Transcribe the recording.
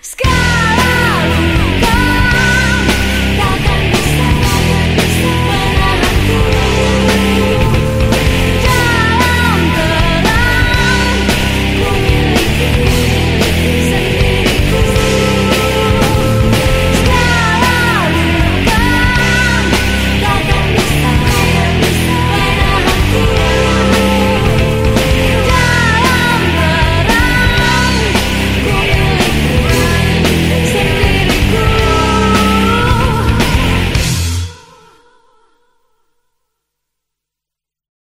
Sky!